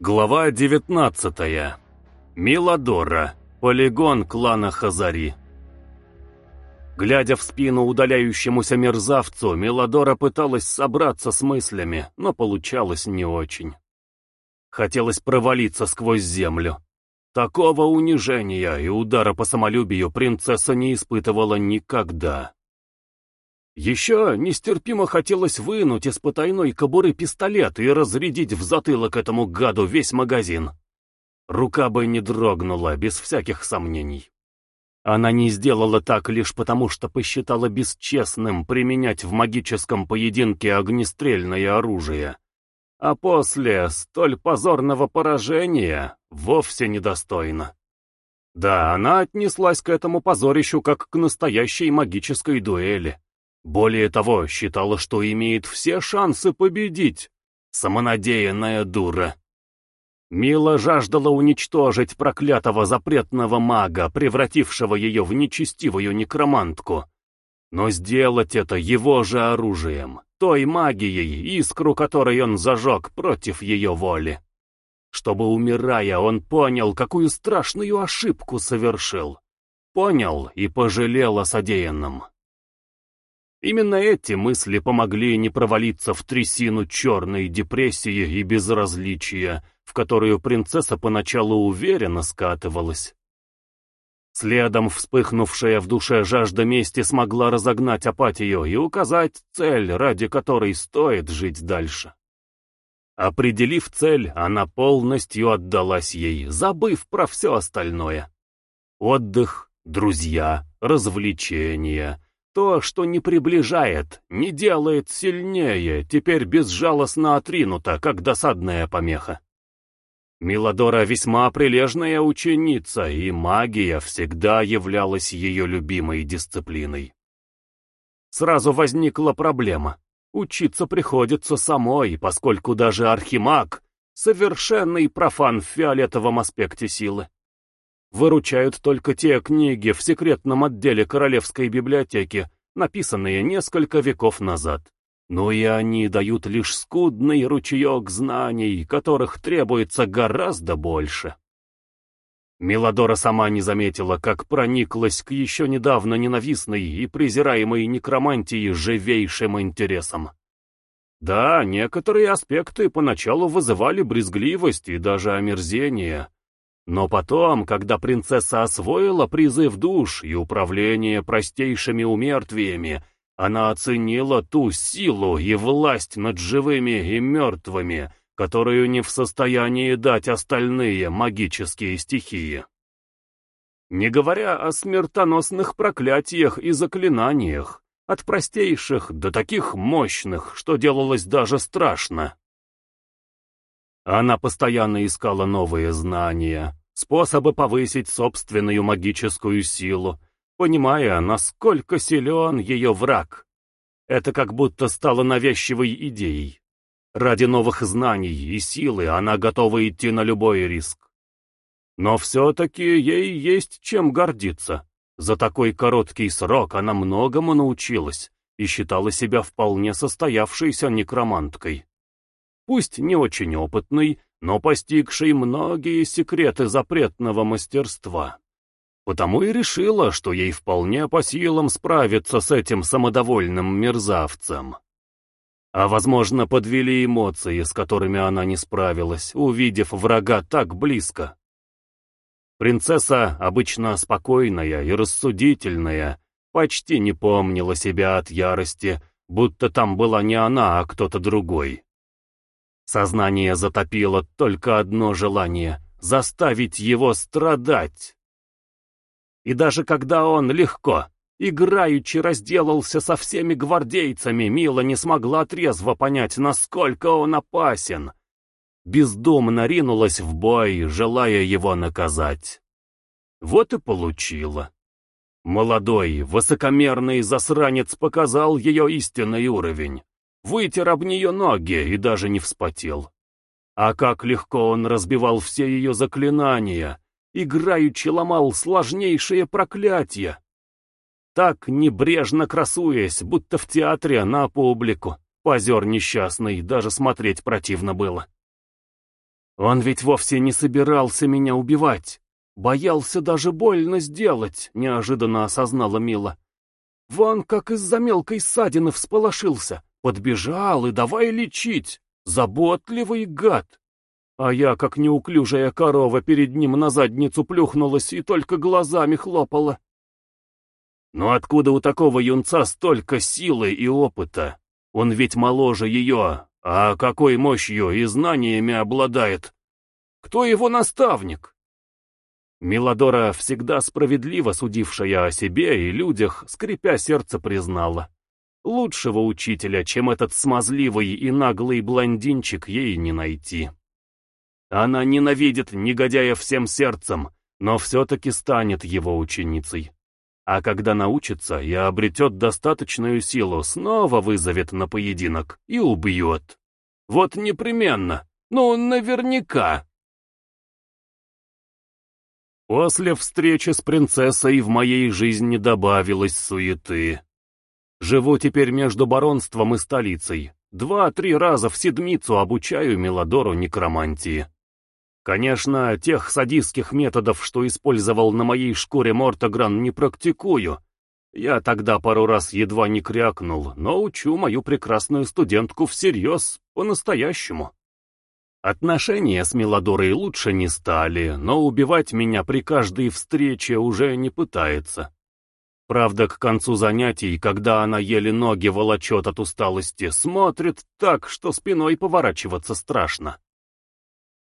Глава 19. Миладора. Полигон клана Хазари. Глядя в спину удаляющемуся мерзавцу, Миладора пыталась собраться с мыслями, но получалось не очень. Хотелось провалиться сквозь землю. Такого унижения и удара по самолюбию принцесса не испытывала никогда. Еще нестерпимо хотелось вынуть из потайной кобуры пистолет и разрядить в затылок этому гаду весь магазин. Рука бы не дрогнула, без всяких сомнений. Она не сделала так лишь потому, что посчитала бесчестным применять в магическом поединке огнестрельное оружие. А после столь позорного поражения вовсе недостойно. Да, она отнеслась к этому позорищу как к настоящей магической дуэли. Более того, считала, что имеет все шансы победить. Самонадеянная дура. Мила жаждала уничтожить проклятого запретного мага, превратившего ее в нечестивую некромантку. Но сделать это его же оружием, той магией, искру которой он зажег против ее воли. Чтобы, умирая, он понял, какую страшную ошибку совершил. Понял и пожалел о содеянном. Именно эти мысли помогли не провалиться в трясину черной депрессии и безразличия, в которую принцесса поначалу уверенно скатывалась. Следом вспыхнувшая в душе жажда мести смогла разогнать апатию и указать цель, ради которой стоит жить дальше. Определив цель, она полностью отдалась ей, забыв про все остальное. Отдых, друзья, развлечения — то, что не приближает, не делает сильнее, теперь безжалостно отринуто, как досадная помеха. Миладора весьма прилежная ученица, и магия всегда являлась ее любимой дисциплиной. Сразу возникла проблема. Учиться приходится самой, поскольку даже архимаг — совершенный профан в фиолетовом аспекте силы. Выручают только те книги в секретном отделе Королевской библиотеки, написанные несколько веков назад. Но и они дают лишь скудный ручеек знаний, которых требуется гораздо больше. Миладора сама не заметила, как прониклась к еще недавно ненавистной и презираемой некромантии живейшим интересом. Да, некоторые аспекты поначалу вызывали брезгливость и даже омерзение, но потом, когда принцесса освоила призыв душ и управление простейшими умертвиями, она оценила ту силу и власть над живыми и мертвыми, которую не в состоянии дать остальные магические стихии. Не говоря о смертоносных проклятиях и заклинаниях, от простейших до таких мощных, что делалось даже страшно. Она постоянно искала новые знания, способы повысить собственную магическую силу, понимая, насколько силен ее враг. Это как будто стало навязчивой идеей. Ради новых знаний и силы она готова идти на любой риск. Но все-таки ей есть чем гордиться. За такой короткий срок она многому научилась и считала себя вполне состоявшейся некроманткой пусть не очень опытный, но постигший многие секреты запретного мастерства. Потому и решила, что ей вполне по силам справиться с этим самодовольным мерзавцем. А возможно, подвели эмоции, с которыми она не справилась, увидев врага так близко. Принцесса, обычно спокойная и рассудительная, почти не помнила себя от ярости, будто там была не она, а кто-то другой. Сознание затопило только одно желание — заставить его страдать. И даже когда он легко, играючи разделался со всеми гвардейцами, Мила не смогла трезво понять, насколько он опасен. Бездумно ринулась в бой, желая его наказать. Вот и получила. Молодой, высокомерный засранец показал ее истинный уровень вытер об нее ноги и даже не вспотел. А как легко он разбивал все ее заклинания, играючи ломал сложнейшие проклятия. Так небрежно красуясь, будто в театре на публику. Позер несчастный, даже смотреть противно было. Он ведь вовсе не собирался меня убивать. Боялся даже больно сделать, неожиданно осознала Мила. Вон как из-за мелкой ссадины всполошился. Подбежал и давай лечить. Заботливый гад. А я, как неуклюжая корова, перед ним на задницу плюхнулась и только глазами хлопала. Но откуда у такого юнца столько силы и опыта? Он ведь моложе ее, а какой мощью и знаниями обладает? Кто его наставник? Миладора, всегда справедливо судившая о себе и людях, скрипя сердце, признала. Лучшего учителя, чем этот смазливый и наглый блондинчик, ей не найти. Она ненавидит негодяя всем сердцем, но все-таки станет его ученицей. А когда научится и обретет достаточную силу, снова вызовет на поединок и убьет. Вот непременно, ну наверняка. После встречи с принцессой в моей жизни добавилось суеты. Живу теперь между баронством и столицей. Два-три раза в седмицу обучаю Мелодору некромантии. Конечно, тех садистских методов, что использовал на моей шкуре Мортогран, не практикую. Я тогда пару раз едва не крякнул, но учу мою прекрасную студентку всерьез, по-настоящему. Отношения с Мелодорой лучше не стали, но убивать меня при каждой встрече уже не пытается. Правда, к концу занятий, когда она еле ноги волочет от усталости, смотрит так, что спиной поворачиваться страшно.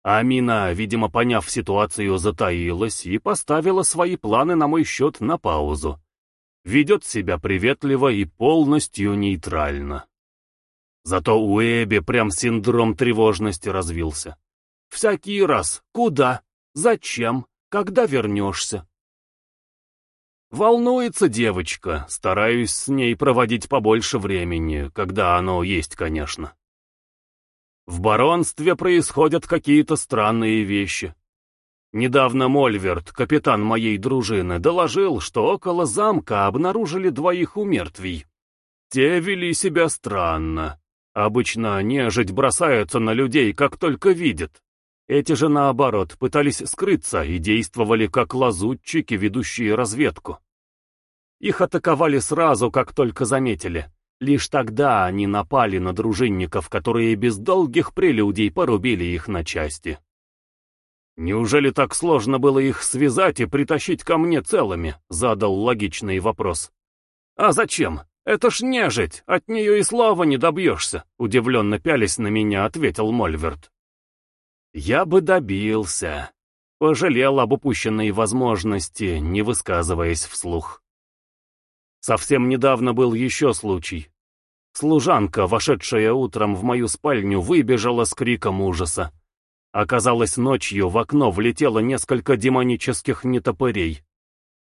Амина, видимо, поняв ситуацию, затаилась и поставила свои планы на мой счет на паузу. Ведет себя приветливо и полностью нейтрально. Зато у Эбби прям синдром тревожности развился. Всякий раз. Куда? Зачем? Когда вернешься? Волнуется девочка, стараюсь с ней проводить побольше времени, когда оно есть, конечно. В баронстве происходят какие-то странные вещи. Недавно Мольверт, капитан моей дружины, доложил, что около замка обнаружили двоих умертвий. Те вели себя странно. Обычно нежить бросаются на людей, как только видят. Эти же, наоборот, пытались скрыться и действовали как лазутчики, ведущие разведку. Их атаковали сразу, как только заметили. Лишь тогда они напали на дружинников, которые без долгих прелюдий порубили их на части. «Неужели так сложно было их связать и притащить ко мне целыми?» — задал логичный вопрос. «А зачем? Это ж нежить, от нее и слова не добьешься», — удивленно пялись на меня, ответил Мольверт. «Я бы добился», — пожалел об упущенной возможности, не высказываясь вслух. Совсем недавно был еще случай. Служанка, вошедшая утром в мою спальню, выбежала с криком ужаса. Оказалось, ночью в окно влетело несколько демонических нетопырей.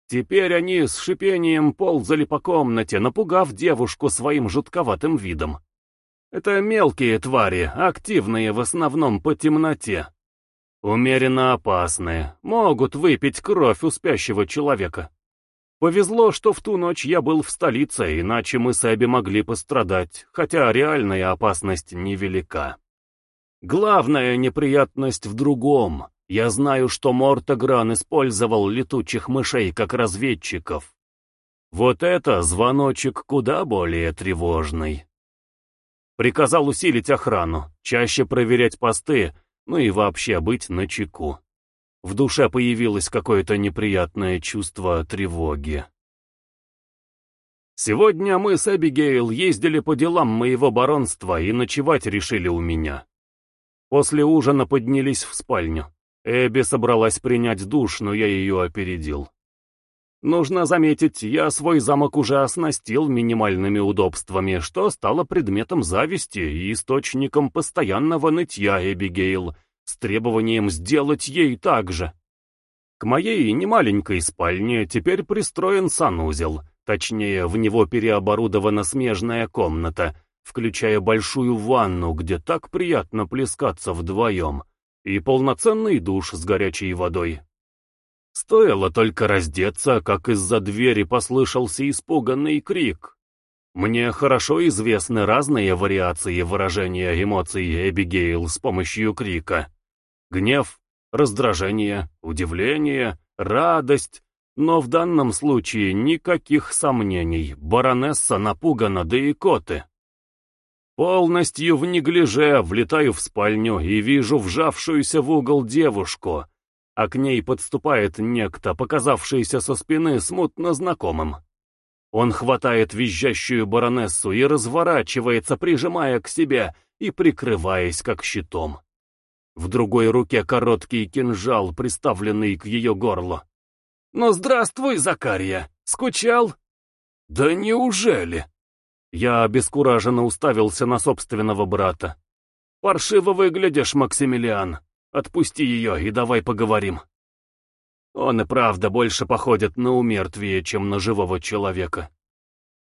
Теперь они с шипением ползали по комнате, напугав девушку своим жутковатым видом. Это мелкие твари, активные в основном по темноте. Умеренно опасные, могут выпить кровь у спящего человека. Повезло, что в ту ночь я был в столице, иначе мы с Эбби могли пострадать, хотя реальная опасность невелика. Главная неприятность в другом. Я знаю, что Мортогран использовал летучих мышей как разведчиков. Вот это звоночек куда более тревожный. Приказал усилить охрану, чаще проверять посты, ну и вообще быть начеку. В душе появилось какое-то неприятное чувство тревоги. Сегодня мы с Эбигейл ездили по делам моего баронства и ночевать решили у меня. После ужина поднялись в спальню. Эбби собралась принять душ, но я ее опередил. Нужно заметить, я свой замок уже оснастил минимальными удобствами, что стало предметом зависти и источником постоянного нытья Эбигейл — с требованием сделать ей так же. К моей немаленькой спальне теперь пристроен санузел, точнее, в него переоборудована смежная комната, включая большую ванну, где так приятно плескаться вдвоем, и полноценный душ с горячей водой. Стоило только раздеться, как из-за двери послышался испуганный крик. Мне хорошо известны разные вариации выражения эмоций Эбигейл с помощью крика. Гнев, раздражение, удивление, радость, но в данном случае никаких сомнений, баронесса напугана до икоты. Полностью в неглиже влетаю в спальню и вижу вжавшуюся в угол девушку, а к ней подступает некто, показавшийся со спины смутно знакомым. Он хватает визжащую баронессу и разворачивается, прижимая к себе и прикрываясь как щитом. В другой руке короткий кинжал, приставленный к ее горлу. «Ну, здравствуй, Закария! Скучал?» «Да неужели?» Я обескураженно уставился на собственного брата. «Паршиво выглядишь, Максимилиан. Отпусти ее и давай поговорим». Он и правда больше походит на умертвие, чем на живого человека.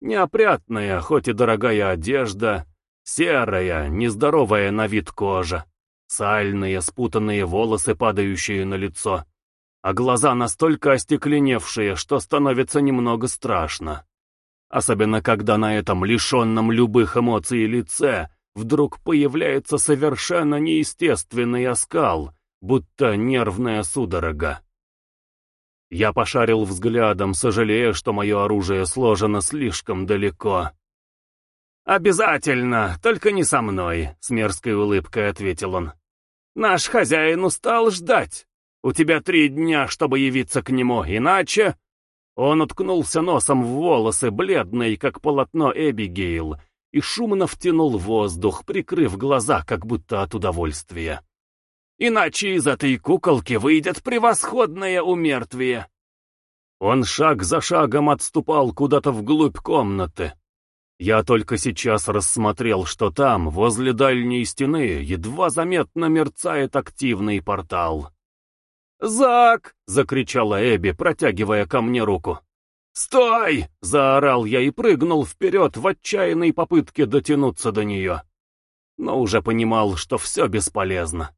Неопрятная, хоть и дорогая одежда, серая, нездоровая на вид кожа, сальные спутанные волосы, падающие на лицо — а глаза настолько остекленевшие, что становится немного страшно. Особенно когда на этом лишенном любых эмоций лице вдруг появляется совершенно неестественный оскал, будто нервная судорога. Я пошарил взглядом, сожалея, что мое оружие сложено слишком далеко. «Обязательно, только не со мной», — с мерзкой улыбкой ответил он. «Наш хозяин устал ждать. У тебя три дня, чтобы явиться к нему, иначе...» Он уткнулся носом в волосы, бледный, как полотно Эбигейл, и шумно втянул воздух, прикрыв глаза, как будто от удовольствия. «Иначе из этой куколки выйдет превосходное умертвие!» Он шаг за шагом отступал куда-то вглубь комнаты. Я только сейчас рассмотрел, что там, возле дальней стены, едва заметно мерцает активный портал. «Зак!» — закричала Эбби, протягивая ко мне руку. «Стой!» — заорал я и прыгнул вперед в отчаянной попытке дотянуться до нее. Но уже понимал, что все бесполезно.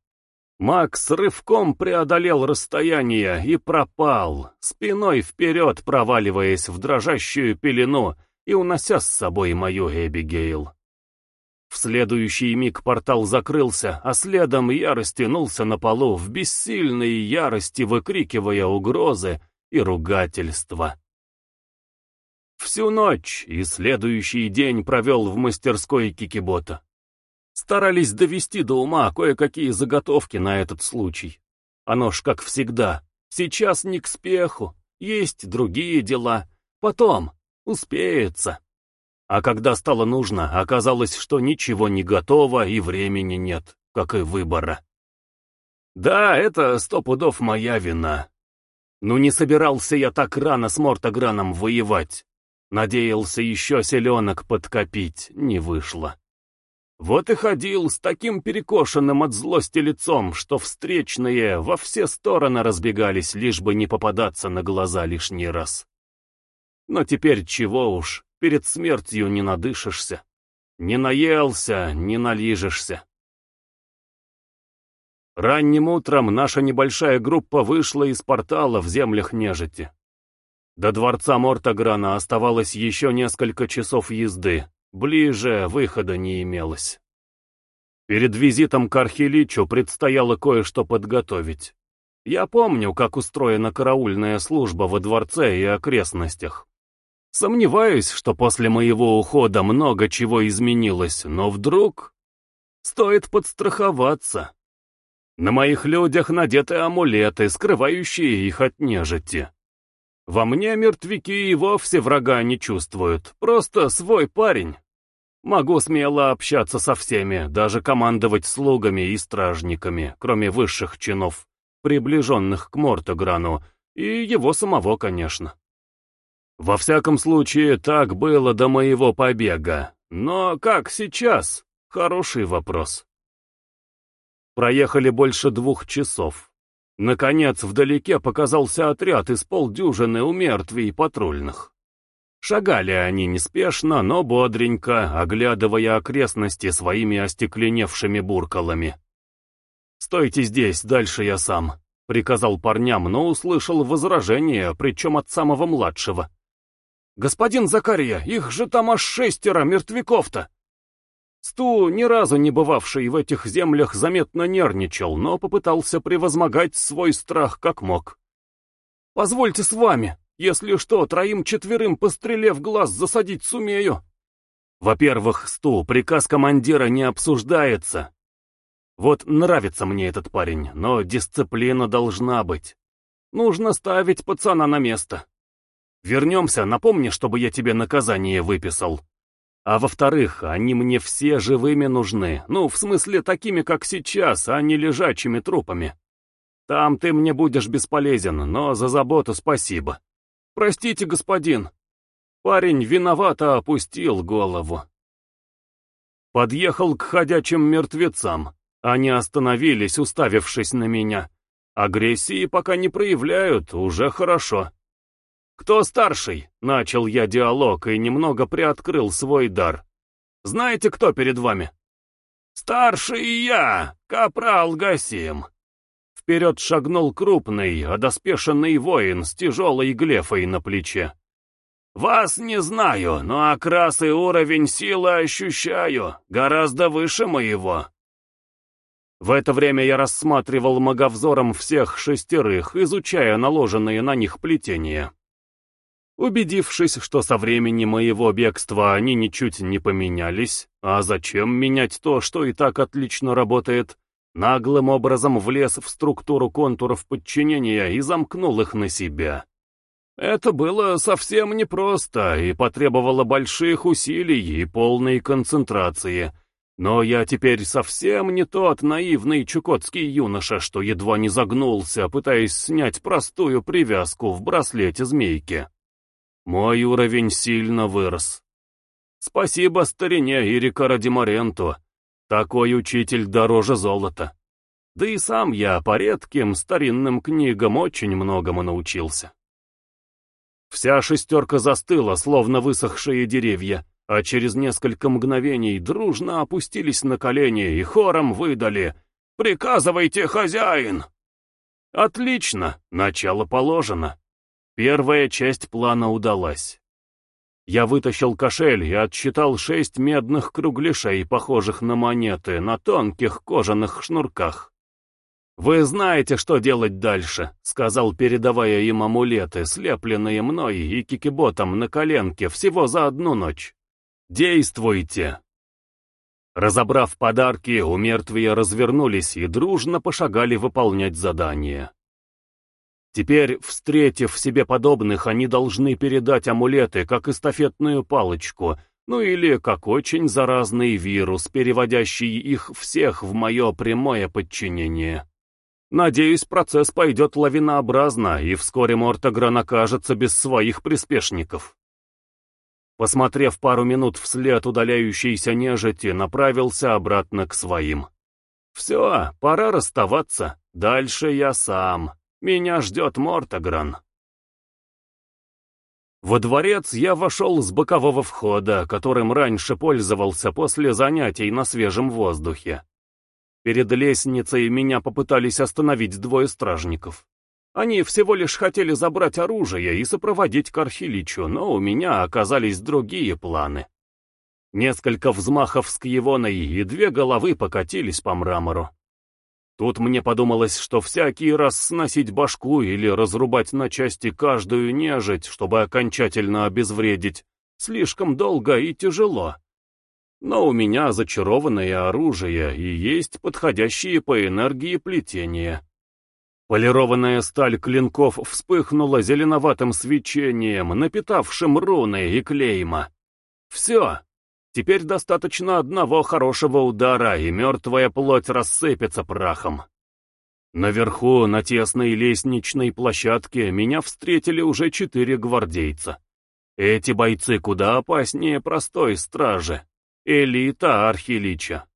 Макс рывком преодолел расстояние и пропал, спиной вперед проваливаясь в дрожащую пелену и унося с собой мою Эбигейл. В следующий миг портал закрылся, а следом я растянулся на полу в бессильной ярости, выкрикивая угрозы и ругательства. Всю ночь и следующий день провел в мастерской Кикибота. Старались довести до ума кое-какие заготовки на этот случай. Оно ж как всегда, сейчас не к спеху, есть другие дела, потом успеется. А когда стало нужно, оказалось, что ничего не готово и времени нет, как и выбора. Да, это сто пудов моя вина. Но не собирался я так рано с Мортограном воевать. Надеялся еще селенок подкопить, не вышло. Вот и ходил с таким перекошенным от злости лицом, что встречные во все стороны разбегались, лишь бы не попадаться на глаза лишний раз. Но теперь чего уж, перед смертью не надышишься. Не наелся, не налижешься. Ранним утром наша небольшая группа вышла из портала в землях нежити. До дворца Мортограна оставалось еще несколько часов езды, ближе выхода не имелось. Перед визитом к Архиличу предстояло кое-что подготовить. Я помню, как устроена караульная служба во дворце и окрестностях. Сомневаюсь, что после моего ухода много чего изменилось, но вдруг... Стоит подстраховаться. На моих людях надеты амулеты, скрывающие их от нежити. Во мне мертвяки и вовсе врага не чувствуют, просто свой парень. Могу смело общаться со всеми, даже командовать слугами и стражниками, кроме высших чинов, приближенных к Мортограну, и его самого, конечно. Во всяком случае, так было до моего побега. Но как сейчас? Хороший вопрос. Проехали больше двух часов. Наконец, вдалеке показался отряд из полдюжины умертвий патрульных. Шагали они неспешно, но бодренько, оглядывая окрестности своими остекленевшими буркалами. «Стойте здесь, дальше я сам», — приказал парням, но услышал возражение, причем от самого младшего. «Господин Закария, их же там аж шестеро мертвяков-то!» Сту, ни разу не бывавший в этих землях, заметно нервничал, но попытался превозмогать свой страх как мог. «Позвольте с вами, если что, троим-четверым по стреле в глаз засадить сумею». Во-первых, Сту, приказ командира не обсуждается. Вот нравится мне этот парень, но дисциплина должна быть. Нужно ставить пацана на место. Вернемся, напомни, чтобы я тебе наказание выписал. А во-вторых, они мне все живыми нужны. Ну, в смысле, такими, как сейчас, а не лежачими трупами. Там ты мне будешь бесполезен, но за заботу спасибо. Простите, господин. Парень виновато опустил голову. Подъехал к ходячим мертвецам. Они остановились, уставившись на меня. Агрессии пока не проявляют, уже хорошо. «Кто старший?» — начал я диалог и немного приоткрыл свой дар. «Знаете, кто перед вами?» «Старший я, капрал Гасим!» Вперед шагнул крупный, одоспешенный воин с тяжелой глефой на плече. «Вас не знаю, но окрас и уровень силы ощущаю, гораздо выше моего». В это время я рассматривал маговзором всех шестерых, изучая наложенные на них плетения. Убедившись, что со времени моего бегства они ничуть не поменялись, а зачем менять то, что и так отлично работает, наглым образом влез в структуру контуров подчинения и замкнул их на себя. Это было совсем непросто и потребовало больших усилий и полной концентрации, но я теперь совсем не тот наивный чукотский юноша, что едва не загнулся, пытаясь снять простую привязку в браслете змейки. Мой уровень сильно вырос. Спасибо старине Ирика Радимаренту. Такой учитель дороже золота. Да и сам я по редким старинным книгам очень многому научился. Вся шестерка застыла, словно высохшие деревья, а через несколько мгновений дружно опустились на колени и хором выдали «Приказывайте, хозяин!» Отлично, начало положено. Первая часть плана удалась. Я вытащил кошель и отсчитал шесть медных кругляшей, похожих на монеты, на тонких кожаных шнурках. «Вы знаете, что делать дальше», — сказал, передавая им амулеты, слепленные мной и кикиботом на коленке всего за одну ночь. «Действуйте!» Разобрав подарки, у мертвия развернулись и дружно пошагали выполнять задание. Теперь, встретив себе подобных, они должны передать амулеты, как эстафетную палочку, ну или как очень заразный вирус, переводящий их всех в мое прямое подчинение. Надеюсь, процесс пойдет лавинообразно, и вскоре Мортогран окажется без своих приспешников. Посмотрев пару минут вслед удаляющейся нежити, направился обратно к своим. Все, пора расставаться, дальше я сам. Меня ждет Мортогран. Во дворец я вошел с бокового входа, которым раньше пользовался после занятий на свежем воздухе. Перед лестницей меня попытались остановить двое стражников. Они всего лишь хотели забрать оружие и сопроводить к Архиличу, но у меня оказались другие планы. Несколько взмахов с кьевоной и две головы покатились по мрамору. Тут мне подумалось, что всякий раз сносить башку или разрубать на части каждую нежить, чтобы окончательно обезвредить, слишком долго и тяжело. Но у меня зачарованное оружие и есть подходящие по энергии плетения. Полированная сталь клинков вспыхнула зеленоватым свечением, напитавшим руны и клейма. Все, Теперь достаточно одного хорошего удара, и мертвая плоть рассыпется прахом. Наверху, на тесной лестничной площадке, меня встретили уже четыре гвардейца. Эти бойцы куда опаснее простой стражи. Элита Архилича.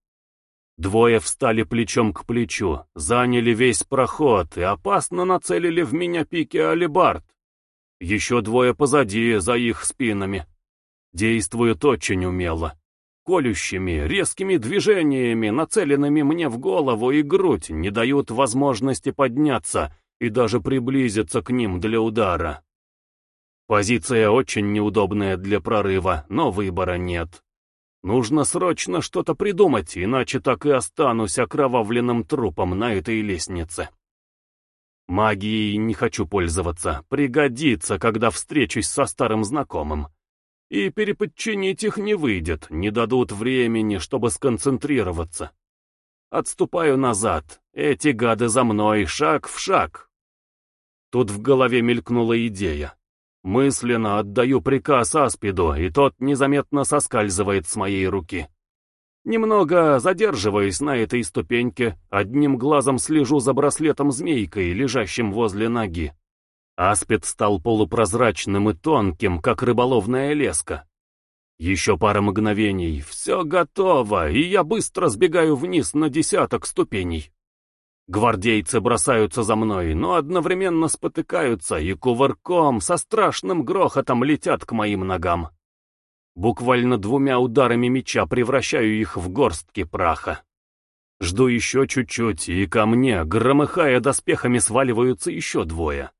Двое встали плечом к плечу, заняли весь проход и опасно нацелили в меня пики алибард. Еще двое позади, за их спинами. Действует очень умело. Колющими, резкими движениями, нацеленными мне в голову и грудь, не дают возможности подняться и даже приблизиться к ним для удара. Позиция очень неудобная для прорыва, но выбора нет. Нужно срочно что-то придумать, иначе так и останусь окровавленным трупом на этой лестнице. Магией не хочу пользоваться, пригодится, когда встречусь со старым знакомым. И переподчинить их не выйдет, не дадут времени, чтобы сконцентрироваться. Отступаю назад, эти гады за мной, шаг в шаг. Тут в голове мелькнула идея. Мысленно отдаю приказ Аспиду, и тот незаметно соскальзывает с моей руки. Немного задерживаясь на этой ступеньке, одним глазом слежу за браслетом-змейкой, лежащим возле ноги. Аспид стал полупрозрачным и тонким, как рыболовная леска. Еще пара мгновений, все готово, и я быстро сбегаю вниз на десяток ступеней. Гвардейцы бросаются за мной, но одновременно спотыкаются и кувырком со страшным грохотом летят к моим ногам. Буквально двумя ударами меча превращаю их в горстки праха. Жду еще чуть-чуть, и ко мне, громыхая доспехами, сваливаются еще двое.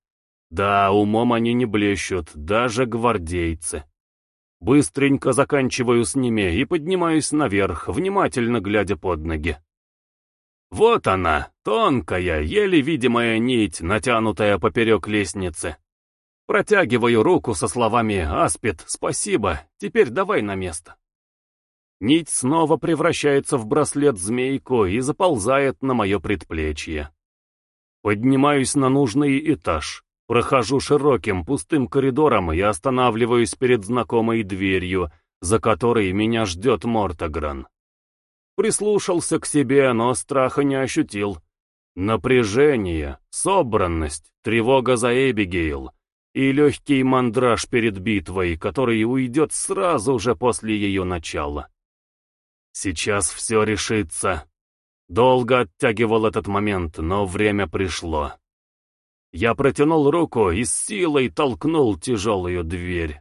Да, умом они не блещут, даже гвардейцы. Быстренько заканчиваю с ними и поднимаюсь наверх, внимательно глядя под ноги. Вот она, тонкая, еле видимая нить, натянутая поперек лестницы. Протягиваю руку со словами «Аспид, спасибо, теперь давай на место». Нить снова превращается в браслет-змейку и заползает на мое предплечье. Поднимаюсь на нужный этаж, прохожу широким пустым коридором и останавливаюсь перед знакомой дверью, за которой меня ждет Мортогран. Прислушался к себе, но страха не ощутил. Напряжение, собранность, тревога за Эбигейл и легкий мандраж перед битвой, который уйдет сразу же после ее начала. Сейчас все решится. Долго оттягивал этот момент, но время пришло. Я протянул руку и с силой толкнул тяжелую дверь.